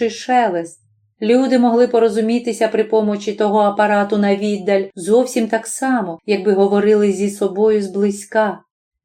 чи шелест. Люди могли порозумітися при помочі того апарату на віддаль зовсім так само, якби говорили зі собою зблизька.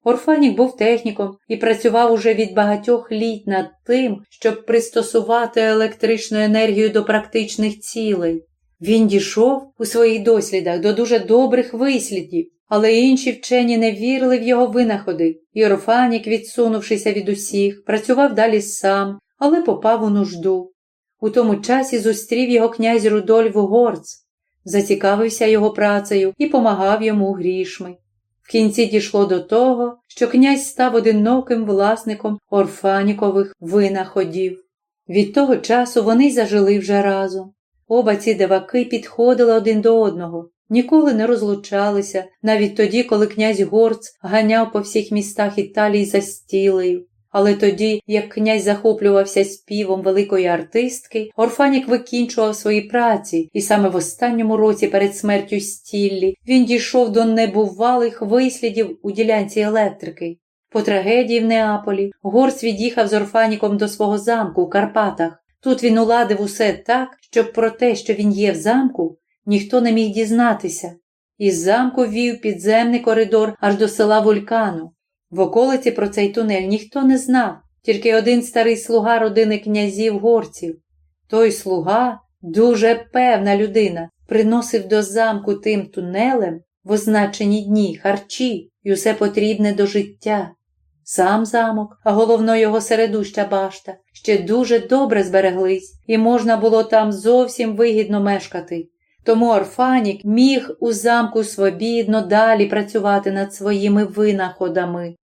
Орфанік був техніком і працював уже від багатьох літ над тим, щоб пристосувати електричну енергію до практичних цілей. Він дійшов у своїх дослідах до дуже добрих вислідів, але інші вчені не вірили в його винаходи, і Орфанік, відсунувшися від усіх, працював далі сам, але попав у нужду. У тому часі зустрів його князь Рудольф Горц, зацікавився його працею і помагав йому грішми. В кінці дійшло до того, що князь став одиноким власником орфанікових винаходів. Від того часу вони зажили вже разом. Оба ці диваки підходили один до одного, ніколи не розлучалися, навіть тоді, коли князь Горц ганяв по всіх містах Італії за стілею. Але тоді, як князь захоплювався співом великої артистки, Орфанік викінчував свої праці, і саме в останньому році перед смертю Стіллі він дійшов до небувалих вислідів у ділянці електрики. По трагедії в Неаполі Горц від'їхав з Орфаніком до свого замку у Карпатах. Тут він уладив усе так, щоб про те, що він є в замку, ніхто не міг дізнатися. Із замку вів підземний коридор аж до села Вулькану. В околиці про цей тунель ніхто не знав, тільки один старий слуга родини князів горців. Той слуга, дуже певна людина, приносив до замку тим тунелем в означені дні харчі і усе потрібне до життя. Сам замок, а головно його середуща башта, ще дуже добре збереглись, і можна було там зовсім вигідно мешкати. Тому Орфанік міг у замку свобідно далі працювати над своїми винаходами.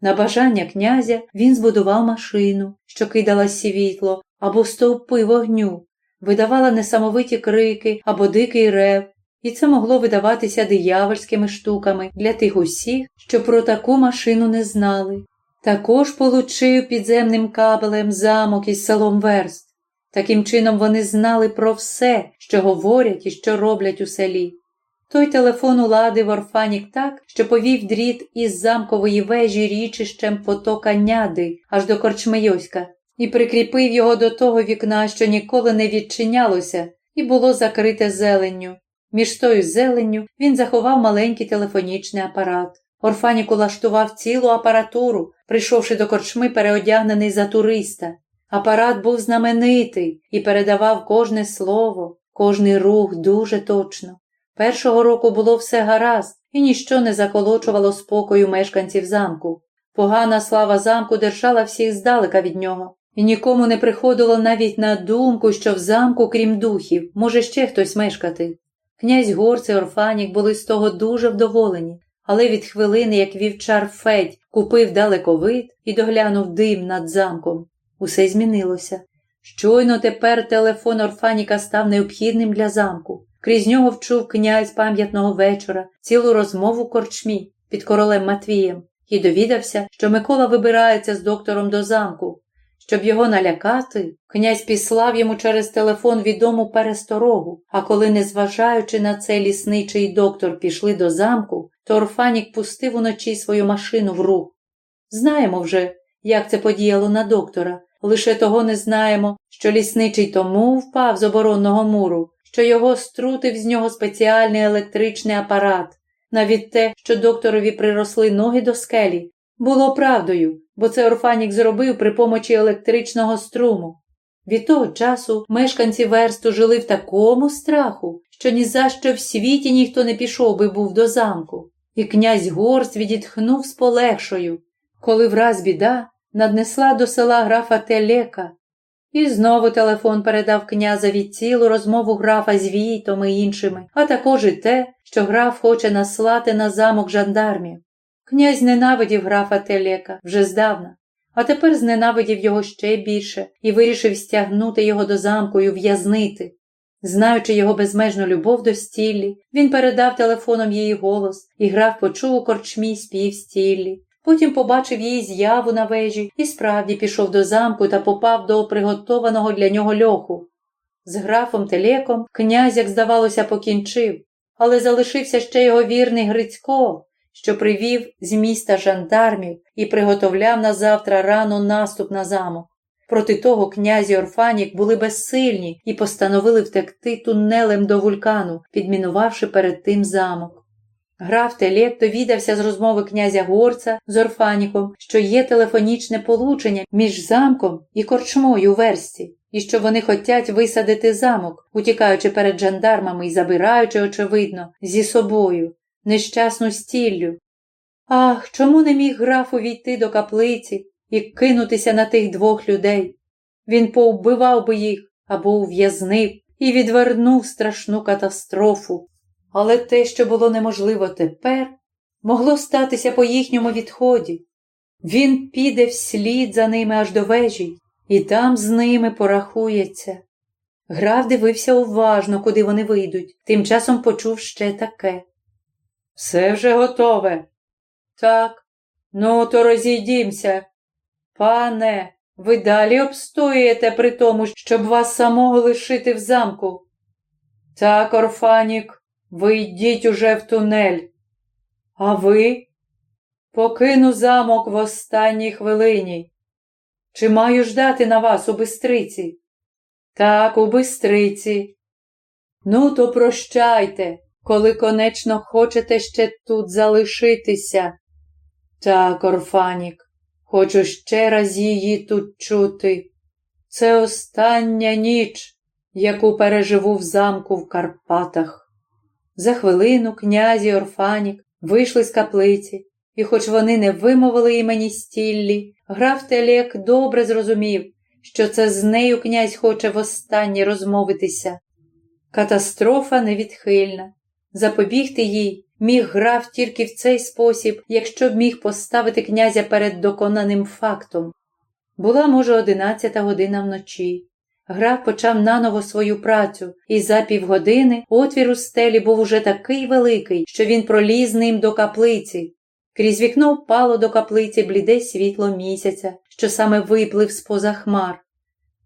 На бажання князя він збудував машину, що кидала світло або стовпи вогню, видавала несамовиті крики або дикий рев, і це могло видаватися диявольськими штуками для тих усіх, що про таку машину не знали. Також получив підземним кабелем замок із селом Верст. Таким чином вони знали про все, що говорять і що роблять у селі. Той телефон уладив Орфанік так, що повів дріт із замкової вежі річищем потока няди аж до корчми Йоська, і прикріпив його до того вікна, що ніколи не відчинялося, і було закрите зеленню. Між тою зеленню він заховав маленький телефонічний апарат. Орфанік улаштував цілу апаратуру, прийшовши до корчми, переодягнений за туриста. Апарат був знаменитий і передавав кожне слово, кожний рух дуже точно. Першого року було все гаразд, і ніщо не заколочувало спокою мешканців замку. Погана слава замку держала всіх здалека від нього, і нікому не приходило навіть на думку, що в замку, крім духів, може ще хтось мешкати. Князь Горц і Орфанік були з того дуже вдоволені, але від хвилини, як вівчар Федь купив далековид і доглянув дим над замком, усе змінилося. Щойно тепер телефон Орфаніка став необхідним для замку. Крізь нього вчув князь пам'ятного вечора цілу розмову корчмі під королем Матвієм і довідався, що Микола вибирається з доктором до замку. Щоб його налякати, князь післав йому через телефон відому пересторогу, а коли, незважаючи на це лісничий доктор пішли до замку, то Орфанік пустив уночі свою машину в рух. Знаємо вже, як це подіяло на доктора, лише того не знаємо, що лісничий тому впав з оборонного муру, що його струтив з нього спеціальний електричний апарат. Навіть те, що докторові приросли ноги до скелі, було правдою, бо це Орфанік зробив при помочі електричного струму. Від того часу мешканці версту жили в такому страху, що ні за що в світі ніхто не пішов би був до замку, і князь Горст відітхнув з полегшою, коли враз біда наднесла до села графа Телека, і знову телефон передав князеві цілу розмову графа з Війтом і іншими, а також і те, що граф хоче наслати на замок жандармів. Князь ненавидів графа Телека вже здавна, а тепер зненавидів його ще більше і вирішив стягнути його до замку і ув'язнити. Знаючи його безмежну любов до стіллі, він передав телефоном її голос, і граф почув у корчмі спів стіллі, Потім побачив її з'яву на вежі і справді пішов до замку та попав до приготованого для нього льоху. З графом Телеком князь, як здавалося, покінчив, але залишився ще його вірний Грицько, що привів з міста жандармів і приготовляв на завтра рано наступ на замок. проти того князі Орфанік були безсильні і постановили втекти тунелем до вулкану, підмінувавши перед тим замок. Граф Телек довідався з розмови князя Горца з Орфаніком, що є телефонічне получення між замком і корчмою у версті, і що вони хотять висадити замок, утікаючи перед жандармами і забираючи, очевидно, зі собою нещасну стіллю. Ах, чому не міг граф увійти до каплиці і кинутися на тих двох людей? Він повбивав би їх або ув'язнив і відвернув страшну катастрофу. Але те, що було неможливо тепер, могло статися по їхньому відході. Він піде вслід за ними аж до вежі, і там з ними порахується. Граф дивився уважно, куди вони вийдуть, тим часом почув ще таке. Все вже готове. Так, ну, то розійдімся. Пане, ви далі обстоюєте при тому, щоб вас самого лишити в замку. Так, Орфанік, ви йдіть уже в тунель. А ви? Покину замок в останній хвилині. Чи маю ждати на вас у бистриці? Так, у бистриці. Ну, то прощайте, коли конечно хочете ще тут залишитися. Так, Орфанік, хочу ще раз її тут чути. Це остання ніч, яку переживу в замку в Карпатах. За хвилину князі Орфанік вийшли з каплиці, і, хоч вони не вимовили імені стіллі, граф Телек добре зрозумів, що це з нею князь хоче востаннє розмовитися. Катастрофа невідхильна. Запобігти їй міг граф тільки в цей спосіб, якщо б міг поставити князя перед доконаним фактом. Була, може, одинадцята година вночі. Граф почав наново свою працю, і за півгодини отвір у стелі був уже такий великий, що він проліз ним до каплиці. Крізь вікно впало до каплиці бліде світло місяця, що саме виплив з поза хмар.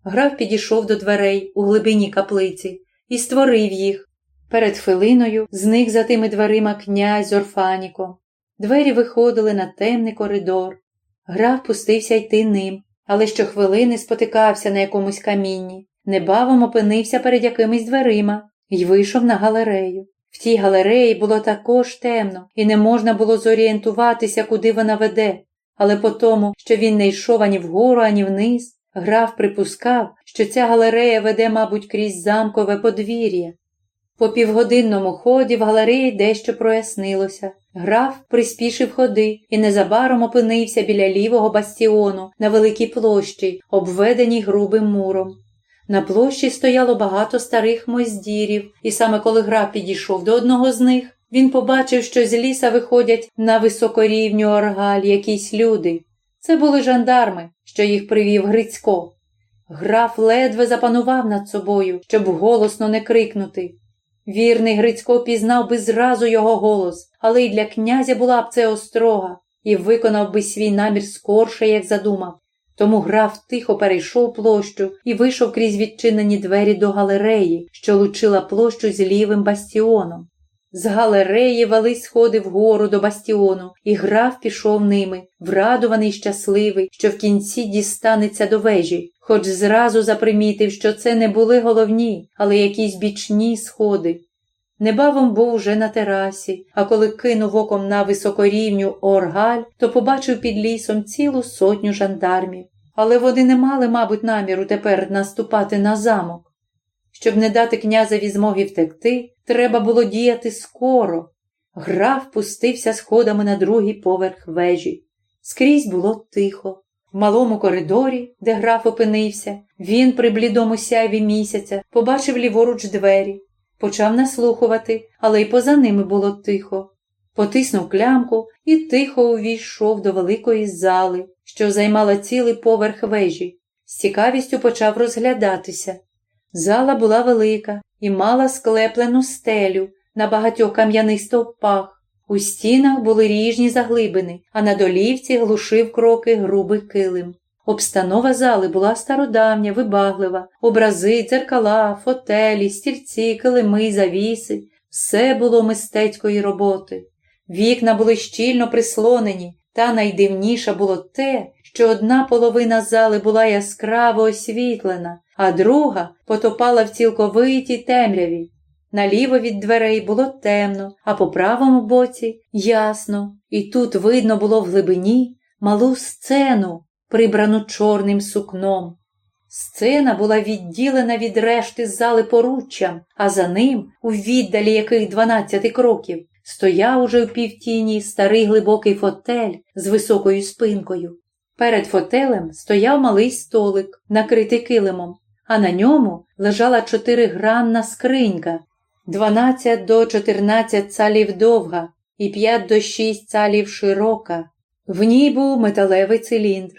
Граф підійшов до дверей у глибині каплиці і створив їх. Перед хвилиною зник за тими дверима князь з Орфаніком. Двері виходили на темний коридор. Граф пустився йти ним але щохвилини спотикався на якомусь камінні, небавом опинився перед якимись дверима і вийшов на галерею. В тій галереї було також темно, і не можна було зорієнтуватися, куди вона веде, але по тому, що він не йшов ані вгору, ані вниз, граф припускав, що ця галерея веде, мабуть, крізь замкове подвір'я. По півгодинному ході в галереї дещо прояснилося. Граф приспішив ходи і незабаром опинився біля лівого бастіону на великій площі, обведеній грубим муром. На площі стояло багато старих моздірів, і саме коли граф підійшов до одного з них, він побачив, що з ліса виходять на високорівню оргаль якісь люди. Це були жандарми, що їх привів Грицько. Граф ледве запанував над собою, щоб голосно не крикнути. Вірний Грицько пізнав би зразу його голос, але й для князя була б це острога, і виконав би свій намір скорше, як задумав. Тому граф тихо перейшов площу і вийшов крізь відчинені двері до галереї, що лучила площу з лівим бастіоном. З галереї вели сходи вгору до бастіону, і граф пішов ними, врадуваний й щасливий, що в кінці дістанеться до вежі, хоч зразу запримітив, що це не були головні, але якісь бічні сходи. Небавом був уже на терасі, а коли кинув оком на високорівню Оргаль, то побачив під лісом цілу сотню жандармів. Але вони не мали, мабуть, наміру тепер наступати на замок. Щоб не дати князеві змоги втекти, треба було діяти скоро. Граф пустився сходами на другий поверх вежі. Скрізь було тихо. В малому коридорі, де граф опинився, він при блідому сяйві місяця побачив ліворуч двері, почав наслухувати, але й поза ними було тихо. Потиснув клямку і тихо увійшов до великої зали, що займала цілий поверх вежі. З цікавістю почав розглядатися. Зала була велика і мала склеплену стелю на багатьох кам'яних стовпах. У стінах були ріжні заглибини, а на долівці глушив кроки грубий килим. Обстанова зали була стародавня, вибаглива, образи, дзеркала, фотелі, стільці, килими, завіси все було мистецької роботи. Вікна були щільно прислонені, та найдивніше було те, що одна половина зали була яскраво освітлена, а друга потопала в цілковитій темряві. Наліво від дверей було темно, а по правому боці ясно, і тут видно було в глибині малу сцену, прибрану чорним сукном. Сцена була відділена від решти зали поруччям, а за ним, у віддалі яких дванадцяти кроків, стояв уже в півтіні старий глибокий фотель з високою спинкою. Перед фотелем стояв малий столик, накритий килимом, а на ньому лежала чотиригранна скринька, 12 до 14 цалів довга і 5 до 6 цалів широка. В ній був металевий циліндр.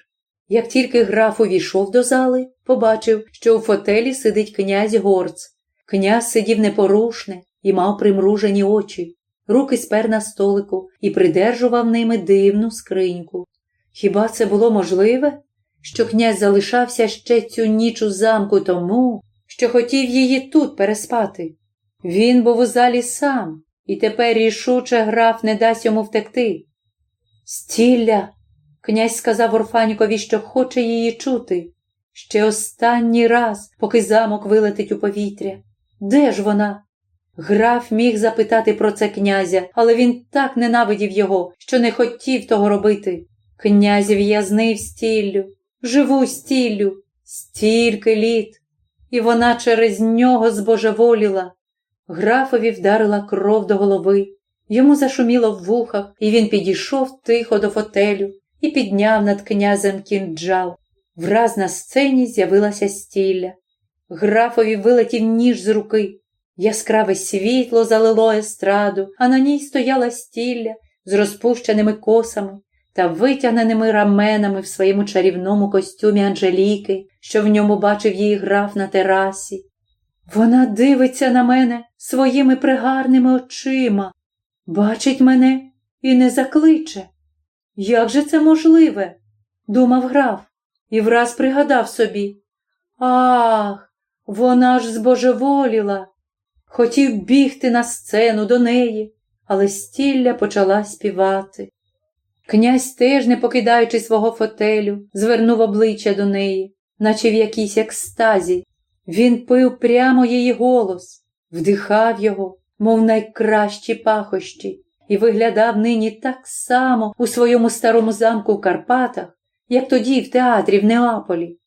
Як тільки граф увійшов до зали, побачив, що у фотелі сидить князь горц. Князь сидів непорушне і мав примружені очі, руки спер на столику і придержував ними дивну скриньку. Хіба це було можливе, що князь залишався ще цю ніч у замку тому, що хотів її тут переспати? Він був у залі сам, і тепер рішуче граф не дасть йому втекти. Стілля, князь сказав Орфанікові, що хоче її чути. Ще останній раз, поки замок вилетить у повітря. Де ж вона? Граф міг запитати про це князя, але він так ненавидів його, що не хотів того робити. Князь в'язнив стіллю, живу стіллю, стільки літ, і вона через нього збожеволіла. Графові вдарила кров до голови, йому зашуміло в вухах, і він підійшов тихо до фотелю і підняв над князем кінджал. Враз на сцені з'явилася стілля. Графові вилетів ніж з руки. Яскраве світло залило естраду, а на ній стояла стілля з розпущеними косами та витягненими раменами в своєму чарівному костюмі Анжеліки, що в ньому бачив її граф на терасі. Вона дивиться на мене своїми пригарними очима, бачить мене і не закличе. Як же це можливе? думав граф і враз пригадав собі. Ах, вона ж збожеволіла. Хотів бігти на сцену до неї, але стілля почала співати. Князь теж, не покидаючи свого фотелю, звернув обличчя до неї, наче в якійсь екстазі. Він пив прямо її голос, вдихав його, мов найкращі пахощі, і виглядав нині так само у своєму старому замку в Карпатах, як тоді в театрі в Неаполі.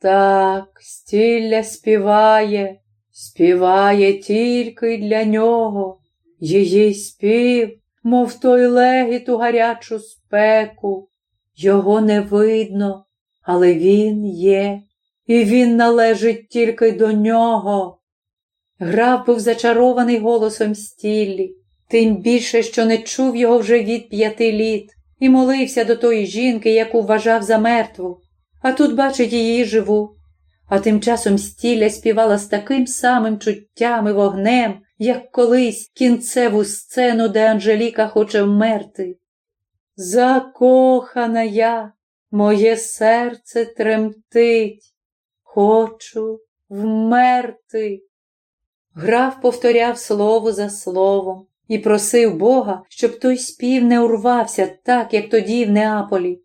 Так, стілля співає, співає тільки для нього, її спів, мов той легіт у гарячу спеку. Його не видно, але він є, і він належить тільки до нього. Граф був зачарований голосом стіллі, тим більше, що не чув його вже від п'яти літ і молився до тої жінки, яку вважав за мертву, а тут бачить її живу. А тим часом стіля співала з таким самим чуттям і вогнем, як колись кінцеву сцену, де Анжеліка хоче вмерти. Закохана я, моє серце тремтить, хочу вмерти. Граф повторяв слово за словом, і просив Бога, щоб той спів не урвався так, як тоді в Неаполі.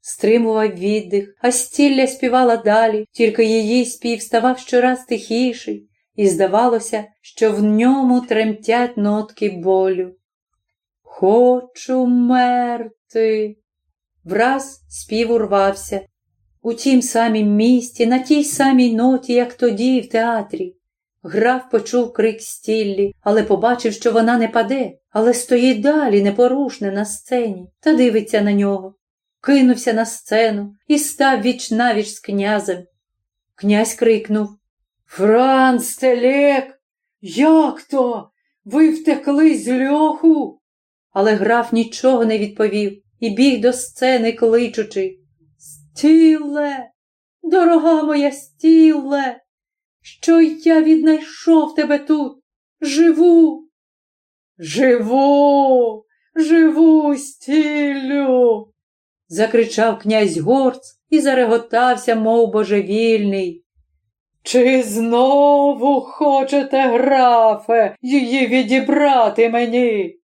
Стримував віддих, а стілля співала далі, тільки її спів ставав щораз тихіший, і здавалося, що в ньому тремтять нотки болю. Хочу мерти. Враз спів урвався. У тім самім місті, на тій самій ноті, як тоді в театрі. Граф почув крик стіллі, але побачив, що вона не паде, але стоїть далі, непорушне на сцені, та дивиться на нього. Кинувся на сцену і став віч навіч з князем. Князь крикнув Франц Телек, як то? Ви втекли з льоху? Але граф нічого не відповів і біг до сцени, кличучи. Стіле, дорога моя стіле що я віднайшов тебе тут. Живу. Живу, живу, стілю. закричав князь горц і зареготався, мов божевільний. Чи знову хочете, графе, її відібрати мені?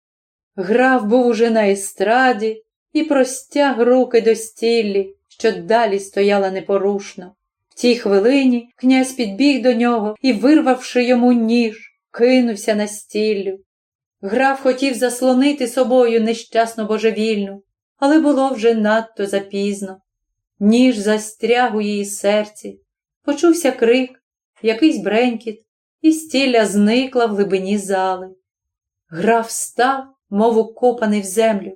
Граф був уже на естраді і простяг руки до стіллі, що далі стояла непорушно. В тій хвилині князь підбіг до нього і, вирвавши йому ніж, кинувся на стіллю. Граф хотів заслонити собою нещасну божевільну, але було вже надто запізно. Ніж застряг у її серці. Почувся крик, якийсь бренькіт, і стілля зникла в глибині зали. Граф став, мов укопаний в землю,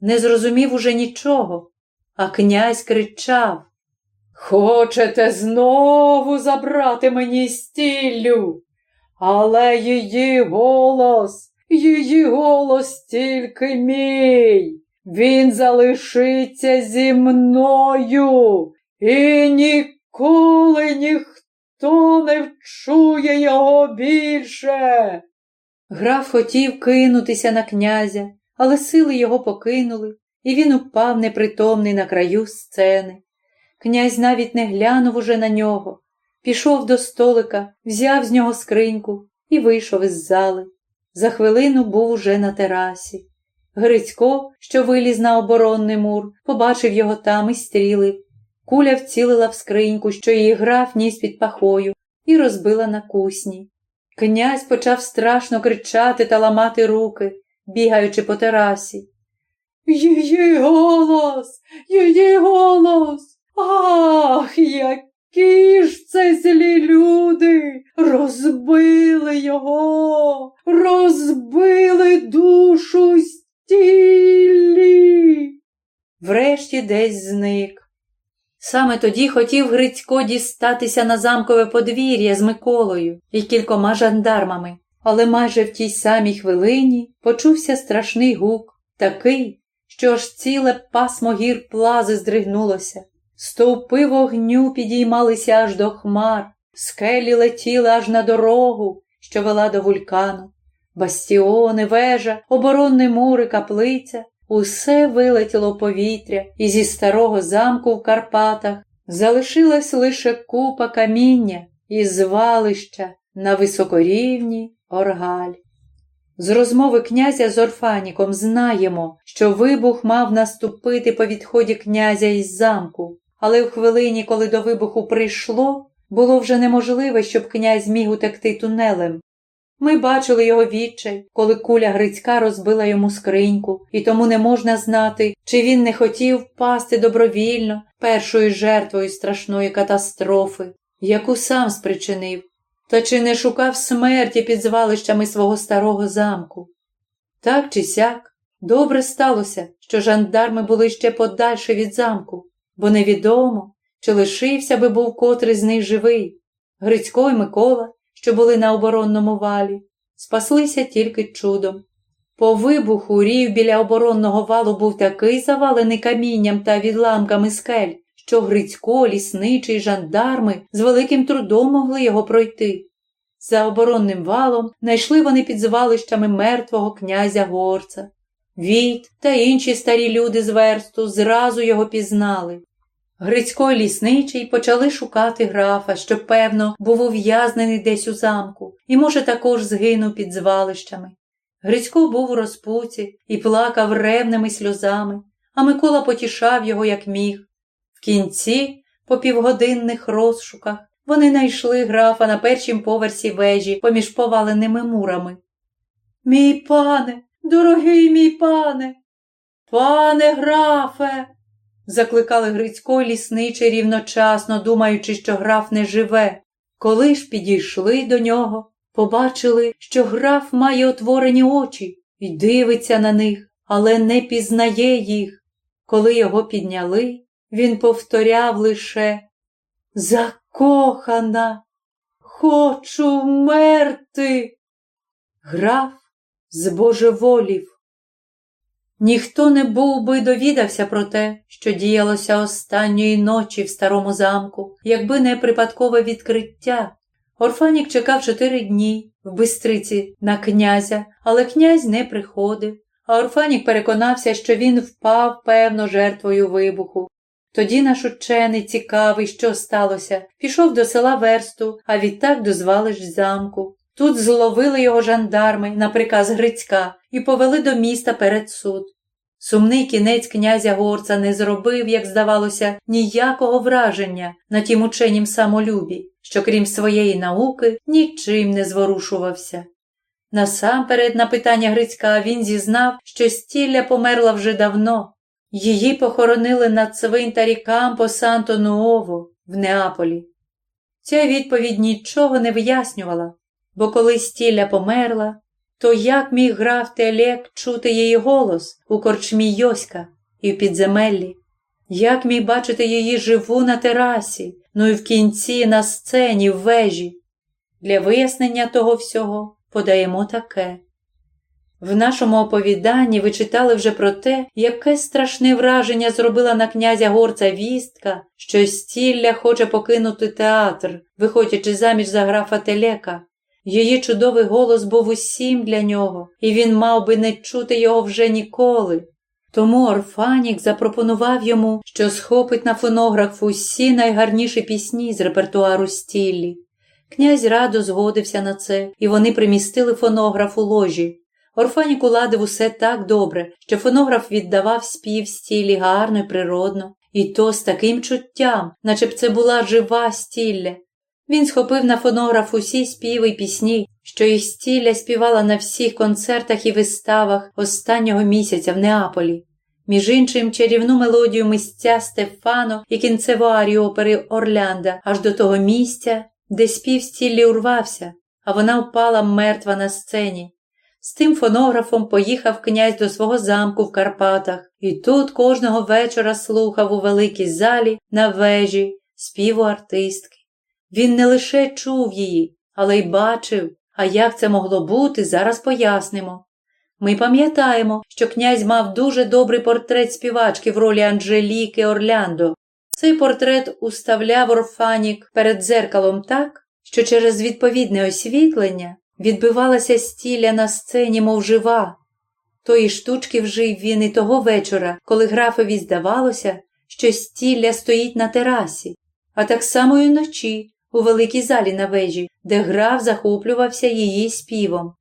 не зрозумів уже нічого, а князь кричав Хочете знову забрати мені стіллю, але її голос, її голос тільки мій. Він залишиться зі мною і ніколи ніхто не вчує його більше. Граф хотів кинутися на князя, але сили його покинули, і він упав непритомний на краю сцени. Князь навіть не глянув уже на нього, пішов до столика, взяв з нього скриньку і вийшов із зали. За хвилину був уже на терасі. Грицько, що виліз на оборонний мур, побачив його там і стрілив. Куля вцілила в скриньку, що її граф ніс під пахою, і розбила на кусні. Князь почав страшно кричати та ламати руки, бігаючи по терасі. Її голос, її голос. Ах, які ж це злі люди розбили його, розбили душу стілі. Врешті десь зник. Саме тоді хотів Грицько дістатися на замкове подвір'я з Миколою і кількома жандармами, але майже в тій самій хвилині почувся страшний гук, такий, що аж ціле пасмо гір плази здригнулося. Стовпи вогню підіймалися аж до хмар, скелі летіли аж на дорогу, що вела до вулькану. Бастіони, вежа, оборонний мури, каплиця усе вилетіло повітря, і зі старого замку в Карпатах залишилась лише купа каміння і звалища на високорівні оргаль. З розмови князя з Орфаніком знаємо, що вибух мав наступити по відході князя із замку, але в хвилині, коли до вибуху прийшло, було вже неможливо, щоб князь міг утекти тунелем. Ми бачили його відчай, коли куля Грицька розбила йому скриньку, і тому не можна знати, чи він не хотів впасти добровільно першою жертвою страшної катастрофи, яку сам спричинив, та чи не шукав смерті під звалищами свого старого замку. Так чи сяк, добре сталося, що жандарми були ще подальше від замку, бо невідомо, чи лишився би був котрий з них живий. Грицько і Микола що були на оборонному валі, спаслися тільки чудом. По вибуху рів біля оборонного валу був такий завалений камінням та відламками скель, що Грицько, лісничий, жандарми з великим трудом могли його пройти. За оборонним валом знайшли вони під звалищами мертвого князя горца. Війт та інші старі люди з версту зразу його пізнали. Грицько і лісничий почали шукати графа, що, певно, був ув'язнений десь у замку і, може, також згинув під звалищами. Грицько був у розпуці і плакав ревними сльозами, а Микола потішав його, як міг. Кінці, по півгодинних розшуках, вони знайшли графа на першім поверсі вежі поміж поваленими мурами. Мій пане, дорогий мій пане, пане графе закликали Грицько і лісничий рівночасно, думаючи, що граф не живе. Коли ж підійшли до нього, побачили, що граф має отворені очі і дивиться на них, але не пізнає їх. Коли його підняли, він повторяв лише Закохана, хочу вмерти. Граф збожеволів. Ніхто не був би довідався про те, що діялося останньої ночі в старому замку, якби не припадкове відкриття. Орфанік чекав чотири дні в бистриці на князя, але князь не приходив, а Орфанік переконався, що він впав, певно, жертвою вибуху. Тоді наш учений, цікавий, що сталося, пішов до села Версту, а відтак до звалищ замку. Тут зловили його жандарми на приказ Грицька і повели до міста перед суд. Сумний кінець князя горца не зробив, як здавалося, ніякого враження на тім ученім самолюбі, що, крім своєї науки, нічим не зворушувався. Насамперед, на питання Грицька, він зізнав, що стілля померла вже давно. Її похоронили на цвинтарі Кампо Санто Нуово в Неаполі. Ця відповідь нічого не вияснювала, бо коли стілля померла, то як міг граф Телек чути її голос у корчмі Йоська і в підземеллі? Як міг бачити її живу на терасі, ну і в кінці на сцені в вежі? Для вияснення того всього подаємо таке. В нашому оповіданні ви читали вже про те, яке страшне враження зробила на князя горця вістка, що стілля хоче покинути театр, виходячи заміж за графа Телека. Її чудовий голос був усім для нього, і він мав би не чути його вже ніколи. Тому Орфанік запропонував йому, що схопить на фонограф усі найгарніші пісні з репертуару стіллі. Князь радо згодився на це, і вони примістили фонограф у ложі. Орфанік уладив усе так добре, що фонограф віддавав спів стілі гарно і природно, і то з таким чуттям, наче б це була жива стілля. Він схопив на фонограф усі співи й пісні, що їх стілля співала на всіх концертах і виставах останнього місяця в Неаполі. Між іншим, чарівну мелодію мисця Стефано і кінцеву арію опери Орлянда аж до того місця, де спів стіллі урвався, а вона впала мертва на сцені. З тим фонографом поїхав князь до свого замку в Карпатах, і тут кожного вечора слухав у великій залі на вежі співу артистки. Він не лише чув її, але й бачив, а як це могло бути, зараз пояснимо. Ми пам'ятаємо, що князь мав дуже добрий портрет співачки в ролі Анжеліки Орляндо. Цей портрет уставляв Орфанік перед дзеркалом так, що через відповідне освітлення відбивалася стіля на сцені, мов жива. Тої штучки вжив він і того вечора, коли графові здавалося, що стілля стоїть на терасі, а так само й вночі, у великій залі на вежі, де граф захоплювався її співом.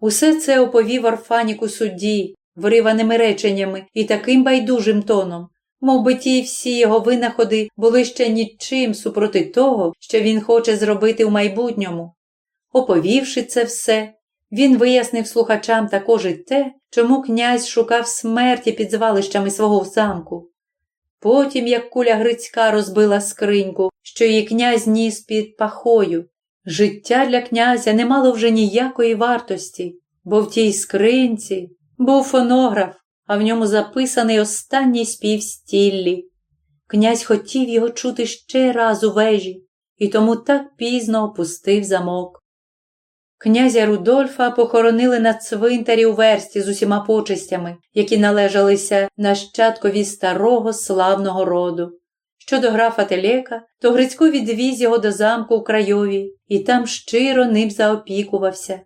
Усе це оповів Орфаніку судді, вириваними реченнями і таким байдужим тоном, мов би ті всі його винаходи були ще нічим супроти того, що він хоче зробити в майбутньому. Оповівши це все, він вияснив слухачам також і те, чому князь шукав смерті під звалищами свого замку. Потім, як куля Грицька розбила скриньку, що її князь ніс під пахою, життя для князя не мало вже ніякої вартості, бо в тій скринці був фонограф, а в ньому записаний останній спів стіллі. Князь хотів його чути ще раз у вежі, і тому так пізно опустив замок. Князя Рудольфа похоронили на цвинтарі у версті з усіма почестями, які належалися нащадкові старого славного роду. Щодо графа Телека, то Грицько відвіз його до замку у Крайові і там щиро ним заопікувався.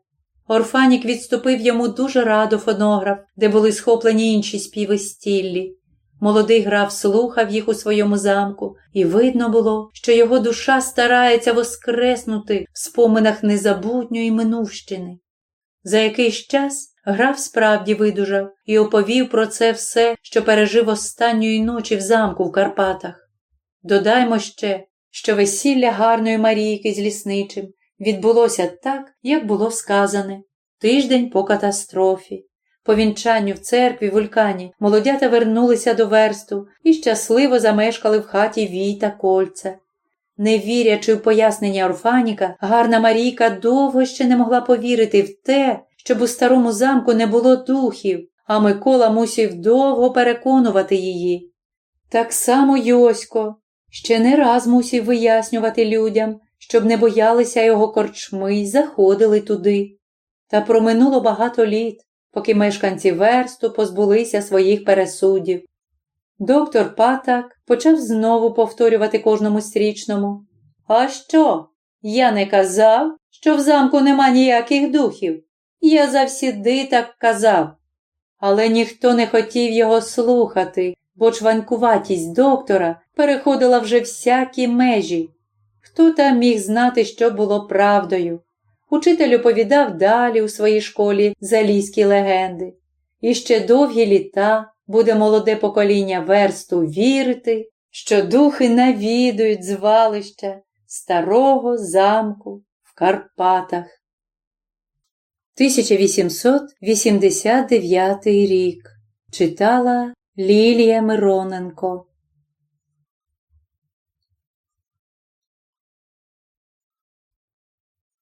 Орфанік відступив йому дуже радо фонограф, де були схоплені інші співи стіллі. Молодий граф слухав їх у своєму замку, і видно було, що його душа старається воскреснути в споминах незабутньої минувщини. За якийсь час граф справді видужав і оповів про це все, що пережив останньої ночі в замку в Карпатах. Додаймо ще, що весілля гарної Марійки з лісничим відбулося так, як було сказане, тиждень по катастрофі. По вінчанню в церкві вулькані молодята вернулися до версту і щасливо замешкали в хаті вій та кольця. Не вірячи в пояснення Орфаніка, гарна Марійка довго ще не могла повірити в те, щоб у старому замку не було духів, а Микола мусив довго переконувати її. Так само Йосько ще не раз мусив вияснювати людям, щоб не боялися його корчми й заходили туди. Та проминуло багато літ поки мешканці версту позбулися своїх пересудів. Доктор Патак почав знову повторювати кожному стрічному. А що? Я не казав, що в замку нема ніяких духів. Я завсіди так казав. Але ніхто не хотів його слухати, бо чванькуватість доктора переходила вже всякі межі. Хто там міг знати, що було правдою? Учитель оповідав далі у своїй школі залізькі легенди. І ще довгі літа буде молоде покоління версту вірити, що духи навідують звалища старого замку в Карпатах. 1889 рік читала Лілія Мироненко